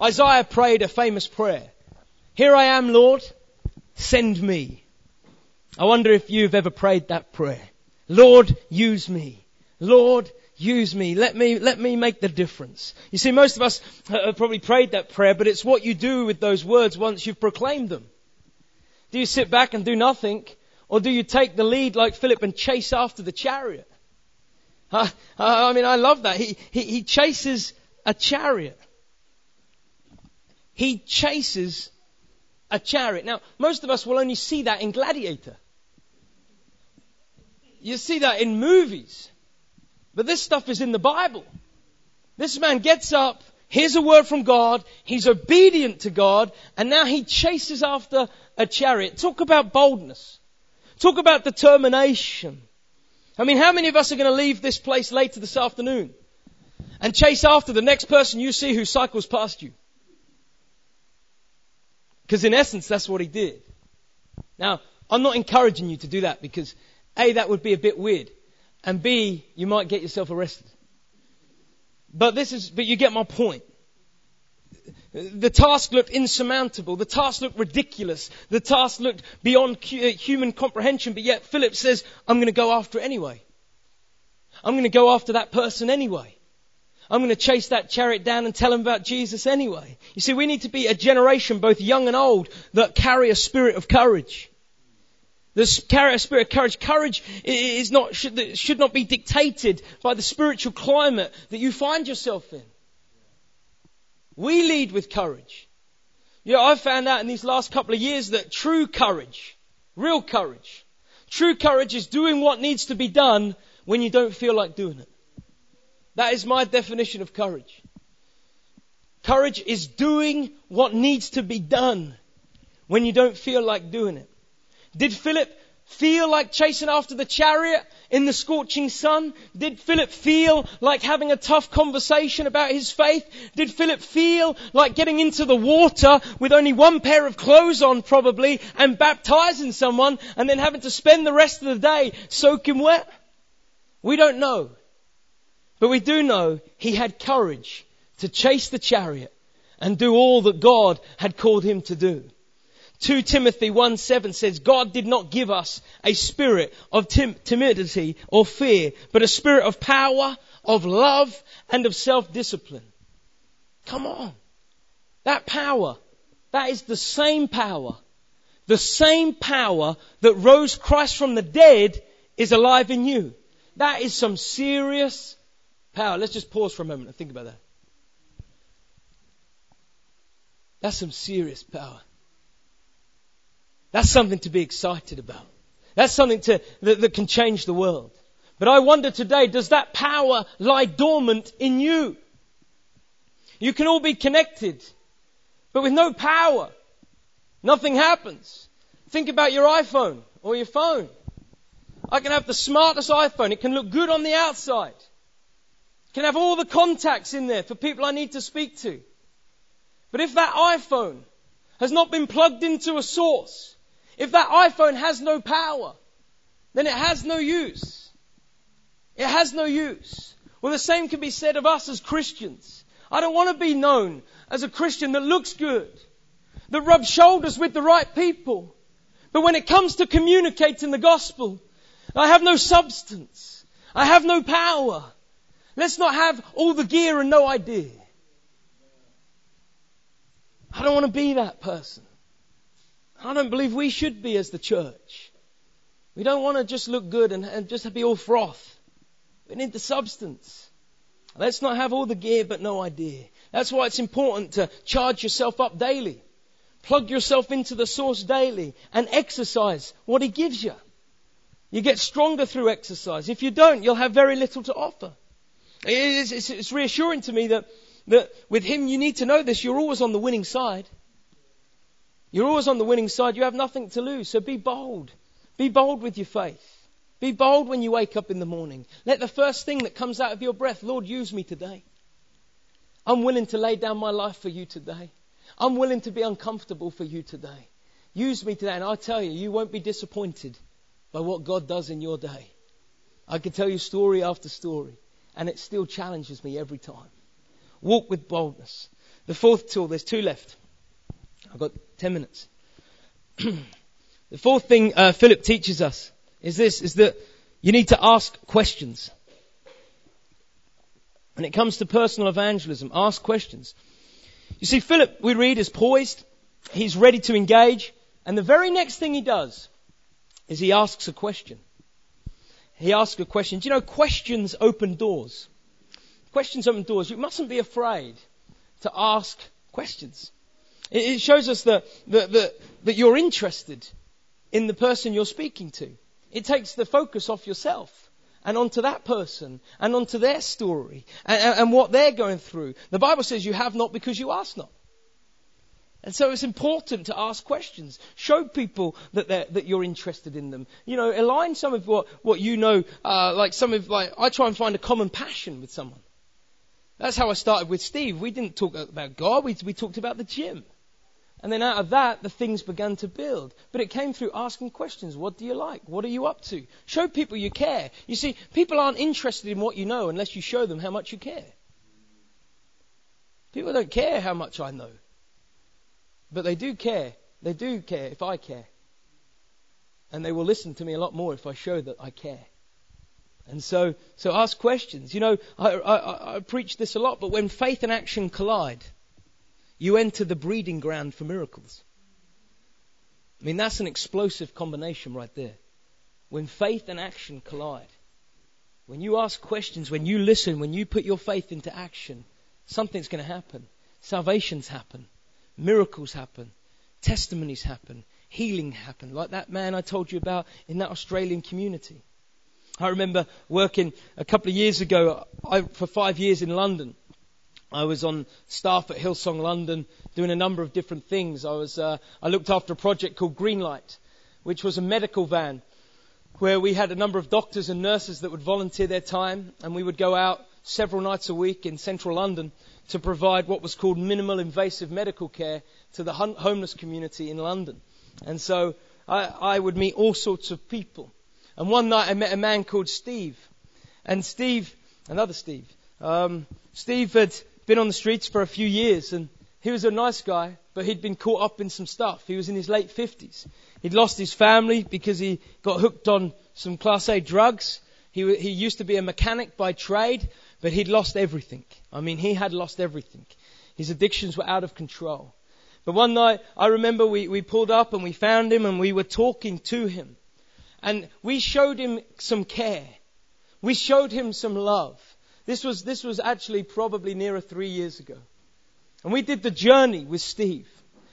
Isaiah prayed a famous prayer. Here I am, Lord, send me. I wonder if you've ever prayed that prayer. Lord, use me. Lord, use me. Let me, let me make the difference. You see, most of us have probably prayed that prayer, but it's what you do with those words once you've proclaimed them. Do you sit back and do nothing? Or do you take the lead like Philip and chase after the chariot? I, I mean, I love that. He, he, he chases a chariot. He chases a chariot. Now, most of us will only see that in Gladiator. You see that in movies. But this stuff is in the Bible. This man gets up, hears a word from God, he's obedient to God, and now he chases after a chariot. Talk about boldness. Talk about determination. I mean, how many of us are going to leave this place later this afternoon and chase after the next person you see who cycles past you? Because in essence, that's what he did. Now, I'm not encouraging you to do that because A, that would be a bit weird. And B, you might get yourself arrested. But this is, but you get my point. The task looked insurmountable. The task looked ridiculous. The task looked beyond uh, human comprehension, but yet Philip says, I'm going to go after it anyway. I'm going to go after that person anyway. I'm going to chase that chariot down and tell them about Jesus anyway. You see, we need to be a generation, both young and old, that carry a spirit of courage. The carry a spirit of courage. Courage is not, should not be dictated by the spiritual climate that you find yourself in. We lead with courage. Yeah, I've found out in these last couple of years that true courage, real courage, true courage is doing what needs to be done when you don't feel like doing it. That is my definition of courage. Courage is doing what needs to be done when you don't feel like doing it. Did Philip feel like chasing after the chariot in the scorching sun? Did Philip feel like having a tough conversation about his faith? Did Philip feel like getting into the water with only one pair of clothes on probably and baptizing someone and then having to spend the rest of the day soaking wet? We don't know. But we do know he had courage to chase the chariot and do all that God had called him to do. 2 Timothy 1 7 says, God did not give us a spirit of tim- timidity or fear, but a spirit of power, of love, and of self-discipline. Come on. That power, that is the same power. The same power that rose Christ from the dead is alive in you. That is some serious power. Let's just pause for a moment and think about that. That's some serious power. That's something to be excited about. That's something to, that, that can change the world. But I wonder today, does that power lie dormant in you? You can all be connected, but with no power, nothing happens. Think about your iPhone or your phone. I can have the smartest iPhone. It can look good on the outside. It can have all the contacts in there for people I need to speak to. But if that iPhone has not been plugged into a source, if that iPhone has no power, then it has no use. It has no use. Well, the same can be said of us as Christians. I don't want to be known as a Christian that looks good, that rubs shoulders with the right people. But when it comes to communicating the gospel, I have no substance. I have no power. Let's not have all the gear and no idea. I don't want to be that person. I don't believe we should be as the church. We don't want to just look good and, and just be all froth. We need the substance. Let's not have all the gear but no idea. That's why it's important to charge yourself up daily. Plug yourself into the source daily and exercise what He gives you. You get stronger through exercise. If you don't, you'll have very little to offer. It's, it's, it's reassuring to me that, that with Him you need to know this. You're always on the winning side. You're always on the winning side. You have nothing to lose. So be bold. Be bold with your faith. Be bold when you wake up in the morning. Let the first thing that comes out of your breath, Lord, use me today. I'm willing to lay down my life for you today. I'm willing to be uncomfortable for you today. Use me today. And I tell you, you won't be disappointed by what God does in your day. I can tell you story after story, and it still challenges me every time. Walk with boldness. The fourth tool, there's two left. I've got 10 minutes. (clears throat) the fourth thing uh, Philip teaches us is this, is that you need to ask questions. When it comes to personal evangelism, ask questions. You see, Philip, we read, is poised. He's ready to engage. And the very next thing he does is he asks a question. He asks a question. Do you know questions open doors? Questions open doors. You mustn't be afraid to ask questions. It shows us that, that, that, that you're interested in the person you're speaking to. It takes the focus off yourself and onto that person and onto their story and, and, what they're going through. The Bible says you have not because you ask not. And so it's important to ask questions. Show people that, that you're interested in them. You know, align some of what, what you know, uh, like some of, like, I try and find a common passion with someone. That's how I started with Steve. We didn't talk about God, we, we talked about the gym. And then out of that, the things began to build. But it came through asking questions. What do you like? What are you up to? Show people you care. You see, people aren't interested in what you know unless you show them how much you care. People don't care how much I know. But they do care. They do care if I care. And they will listen to me a lot more if I show that I care. And so, so ask questions. You know, I, I, I preach this a lot, but when faith and action collide, you enter the breeding ground for miracles. I mean, that's an explosive combination right there. When faith and action collide, when you ask questions, when you listen, when you put your faith into action, something's going to happen. Salvations happen, miracles happen, testimonies happen, healing happen, like that man I told you about in that Australian community. I remember working a couple of years ago I, for five years in London. I was on staff at Hillsong London doing a number of different things. I was, uh, I looked after a project called Greenlight, which was a medical van where we had a number of doctors and nurses that would volunteer their time and we would go out several nights a week in central London to provide what was called minimal invasive medical care to the homeless community in London. And so I, I would meet all sorts of people. And one night I met a man called Steve and Steve, another Steve, um, Steve had been on the streets for a few years and he was a nice guy, but he'd been caught up in some stuff. He was in his late 50s. He'd lost his family because he got hooked on some Class A drugs. He, he used to be a mechanic by trade, but he'd lost everything. I mean, he had lost everything. His addictions were out of control. But one night, I remember we, we pulled up and we found him and we were talking to him. And we showed him some care. We showed him some love. This was, this was actually probably nearer three years ago. And we did the journey with Steve.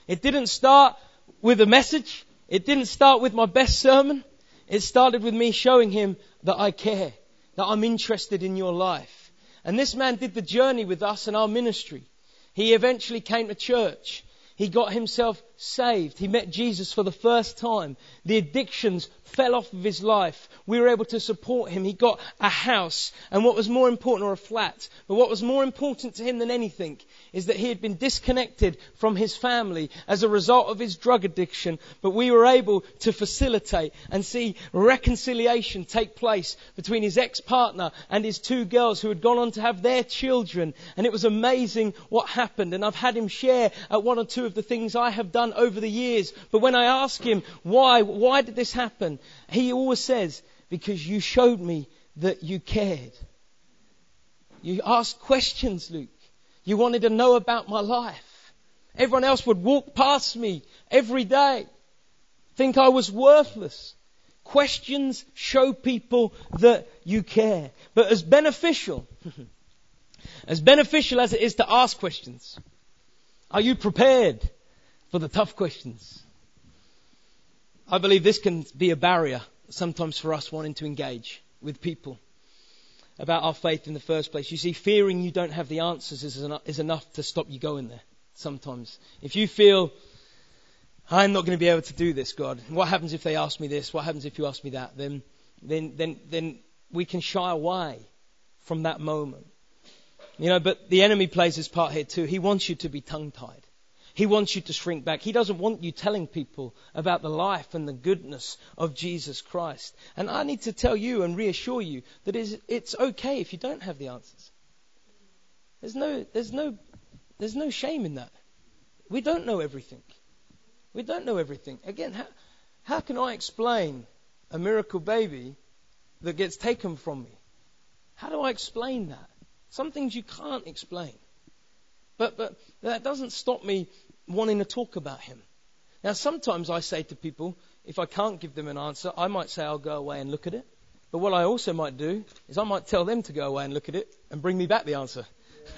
It didn't start with a message. It didn't start with my best sermon. It started with me showing him that I care, that I'm interested in your life. And this man did the journey with us and our ministry. He eventually came to church. He got himself saved. He met Jesus for the first time. The addictions fell off of his life. We were able to support him. He got a house and what was more important, or a flat. But what was more important to him than anything is that he had been disconnected from his family as a result of his drug addiction. But we were able to facilitate and see reconciliation take place between his ex-partner and his two girls who had gone on to have their children. And it was amazing what happened. And I've had him share at one or two of the things I have done over the years. But when I ask him, why, why did this happen? He always says, because you showed me that you cared. You asked questions, Luke. You wanted to know about my life. Everyone else would walk past me every day, think I was worthless. Questions show people that you care. But as beneficial, (laughs) as beneficial as it is to ask questions, are you prepared for the tough questions? I believe this can be a barrier sometimes for us wanting to engage with people about our faith in the first place. You see, fearing you don't have the answers is, enough, is enough to stop you going there sometimes. If you feel, I'm not going to be able to do this, God, what happens if they ask me this? What happens if you ask me that? Then, then, then, then we can shy away from that moment. You know, but the enemy plays his part here too. He wants you to be tongue tied. He wants you to shrink back. He doesn't want you telling people about the life and the goodness of Jesus Christ. And I need to tell you and reassure you that it's okay if you don't have the answers. There's no, there's no, there's no shame in that. We don't know everything. We don't know everything. Again, how, how can I explain a miracle baby that gets taken from me? How do I explain that? Some things you can't explain. But, but that doesn't stop me wanting to talk about him. Now, sometimes I say to people, if I can't give them an answer, I might say I'll go away and look at it. But what I also might do is I might tell them to go away and look at it and bring me back the answer.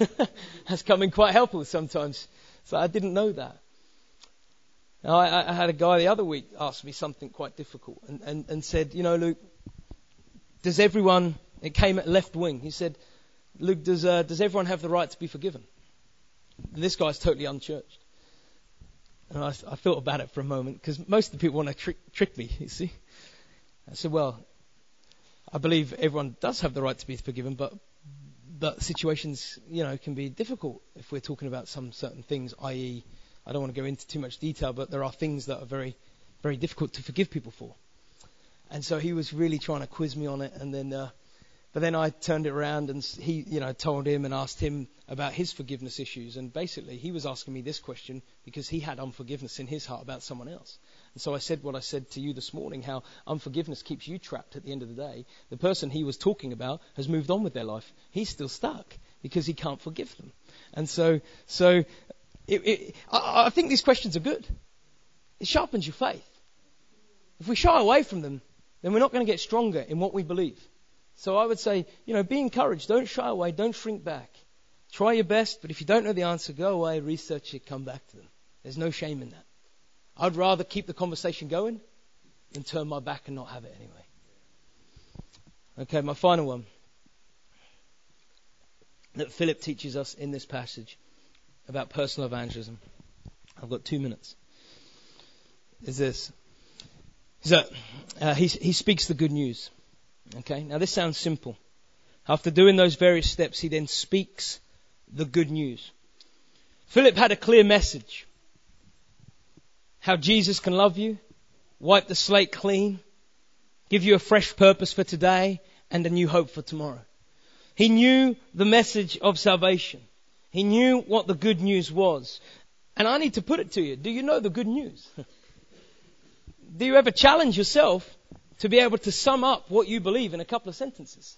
(laughs) That's coming quite helpful sometimes. So I didn't know that. Now, I, I, had a guy the other week ask me something quite difficult and, and, and said, you know, Luke, does everyone, it came at left wing, he said, Luke, does, uh, does everyone have the right to be forgiven? And this guy's totally unchurched. And I, I thought about it for a moment because most of the people want to trick, trick me, you see. I said, well, I believe everyone does have the right to be forgiven, but but situations, you know, can be difficult if we're talking about some certain things, i.e., I don't want to go into too much detail, but there are things that are very, very difficult to forgive people for. And so he was really trying to quiz me on it, and then uh, but then I turned it around and he, you know, told him and asked him about his forgiveness issues. And basically, he was asking me this question because he had unforgiveness in his heart about someone else. And so I said what I said to you this morning, how unforgiveness keeps you trapped at the end of the day. The person he was talking about has moved on with their life. He's still stuck because he can't forgive them. And so, so it, it, I, I think these questions are good. It sharpens your faith. If we shy away from them, then we're not going to get stronger in what we believe. So I would say, you know, be encouraged. Don't shy away. Don't shrink back. Try your best, but if you don't know the answer, go away, research it, come back to them. There's no shame in that. I'd rather keep the conversation going than turn my back and not have it anyway. Okay, my final one that Philip teaches us in this passage about personal evangelism. I've got two minutes. Is this? Is that uh, he, he speaks the good news. Okay, now this sounds simple. After doing those various steps, he then speaks the good news. Philip had a clear message. How Jesus can love you, wipe the slate clean, give you a fresh purpose for today, and a new hope for tomorrow. He knew the message of salvation. He knew what the good news was. And I need to put it to you. Do you know the good news? (laughs) Do you ever challenge yourself to be able to sum up what you believe in a couple of sentences?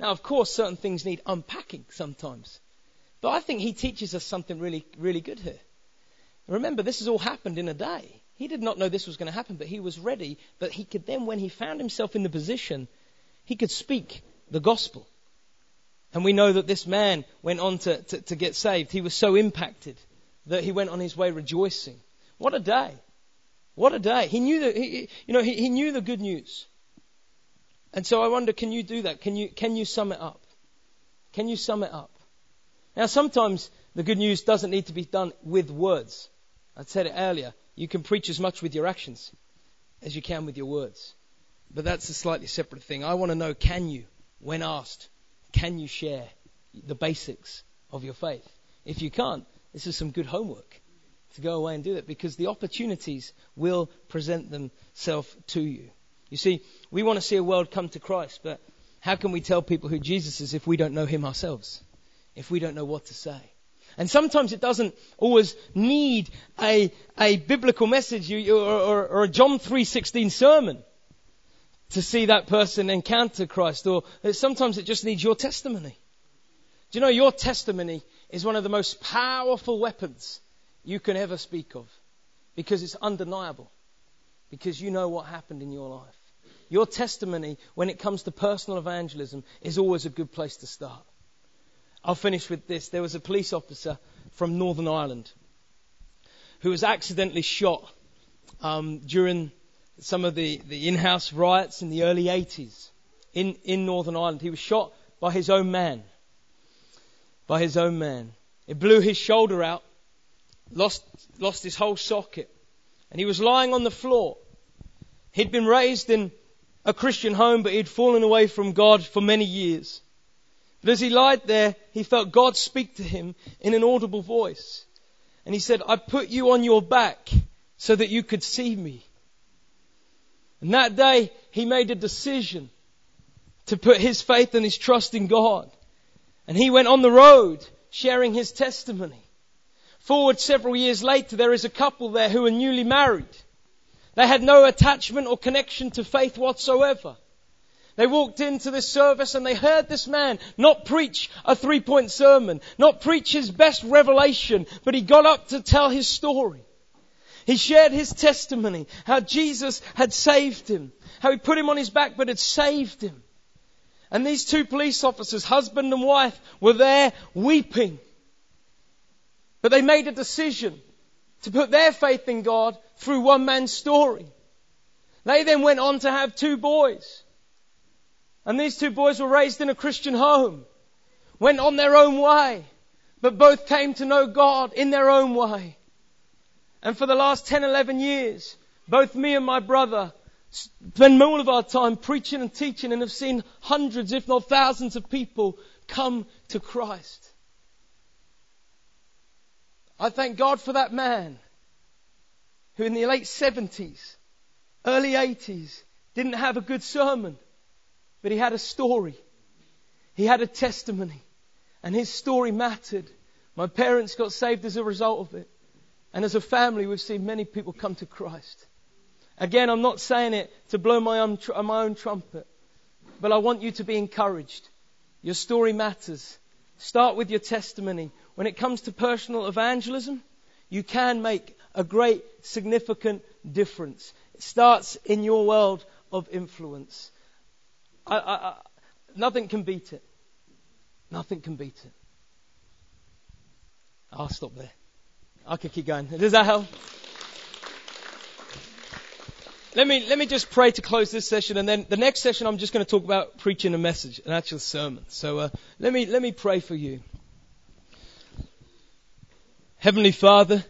Now, of course, certain things need unpacking sometimes. But I think he teaches us something really, really good here. Remember, this has all happened in a day. He did not know this was going to happen, but he was ready But he could then, when he found himself in the position, he could speak the gospel. And we know that this man went on to, to, to get saved. He was so impacted that he went on his way rejoicing. What a day. What a day. He knew that, he, you know, he, he knew the good news. And so I wonder, can you do that? Can you, can you sum it up? Can you sum it up? Now sometimes the good news doesn't need to be done with words. I said it earlier. You can preach as much with your actions as you can with your words. But that's a slightly separate thing. I want to know, can you, when asked, can you share the basics of your faith? If you can't, this is some good homework to go away and do that because the opportunities will present themselves to you. You see, we want to see a world come to Christ, but how can we tell people who Jesus is if we don't know him ourselves? If we don't know what to say? And sometimes it doesn't always need a, a biblical message or, or, or a John 3.16 sermon to see that person encounter Christ. Or sometimes it just needs your testimony. Do you know your testimony is one of the most powerful weapons you can ever speak of because it's undeniable. Because you know what happened in your life. Your testimony, when it comes to personal evangelism, is always a good place to start. I'll finish with this. There was a police officer from Northern Ireland who was accidentally shot um, during some of the, the in-house riots in the early 80s in, in Northern Ireland. He was shot by his own man. By his own man. It blew his shoulder out, lost, lost his whole socket, and he was lying on the floor. He'd been raised in a Christian home, but he'd fallen away from God for many years. But as he lied there, he felt God speak to him in an audible voice. And he said, I put you on your back so that you could see me. And that day, he made a decision to put his faith and his trust in God. And he went on the road sharing his testimony. Forward several years later, there is a couple there who are newly married. They had no attachment or connection to faith whatsoever. They walked into this service and they heard this man not preach a three point sermon, not preach his best revelation, but he got up to tell his story. He shared his testimony, how Jesus had saved him, how he put him on his back but had saved him. And these two police officers, husband and wife, were there weeping. But they made a decision to put their faith in God through one man's story. They then went on to have two boys. And these two boys were raised in a Christian home, went on their own way, but both came to know God in their own way. And for the last 10, 11 years, both me and my brother spend all of our time preaching and teaching and have seen hundreds, if not thousands of people come to Christ. I thank God for that man who in the late 70s, early 80s, didn't have a good sermon, but he had a story. He had a testimony. And his story mattered. My parents got saved as a result of it. And as a family, we've seen many people come to Christ. Again, I'm not saying it to blow my own, tr- my own trumpet, but I want you to be encouraged. Your story matters. Start with your testimony. When it comes to personal evangelism, you can make a great, significant difference. It starts in your world of influence. I, I, I, nothing can beat it. Nothing can beat it. I'll stop there. I could keep going. Does that help? Let me, let me just pray to close this session and then the next session I'm just going to talk about preaching a message, an actual sermon. So, uh, let me, let me pray for you. Heavenly Father,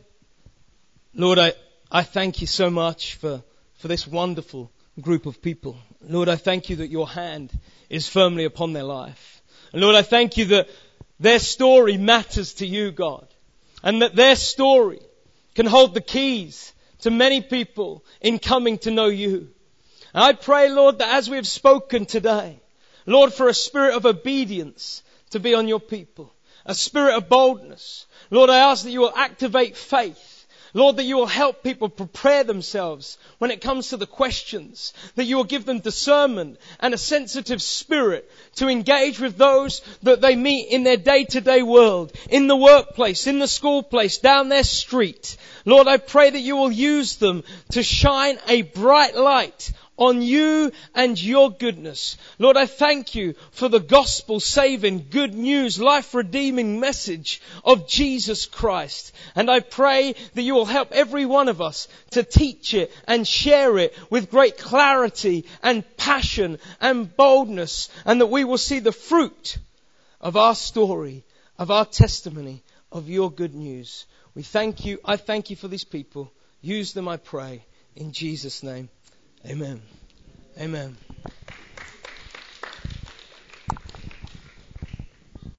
Lord, I, I thank you so much for, for this wonderful group of people. Lord, I thank you that your hand is firmly upon their life. And Lord, I thank you that their story matters to you, God. And that their story can hold the keys to many people in coming to know you. And I pray, Lord, that as we have spoken today, Lord, for a spirit of obedience to be on your people, a spirit of boldness. Lord, I ask that you will activate faith. Lord, that you will help people prepare themselves when it comes to the questions, that you will give them discernment and a sensitive spirit to engage with those that they meet in their day to day world, in the workplace, in the school place, down their street. Lord, I pray that you will use them to shine a bright light on you and your goodness. Lord, I thank you for the gospel saving, good news, life redeeming message of Jesus Christ. And I pray that you will help every one of us to teach it and share it with great clarity and passion and boldness and that we will see the fruit of our story, of our testimony, of your good news. We thank you. I thank you for these people. Use them, I pray, in Jesus' name. Amen. Amen.